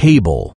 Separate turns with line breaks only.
table.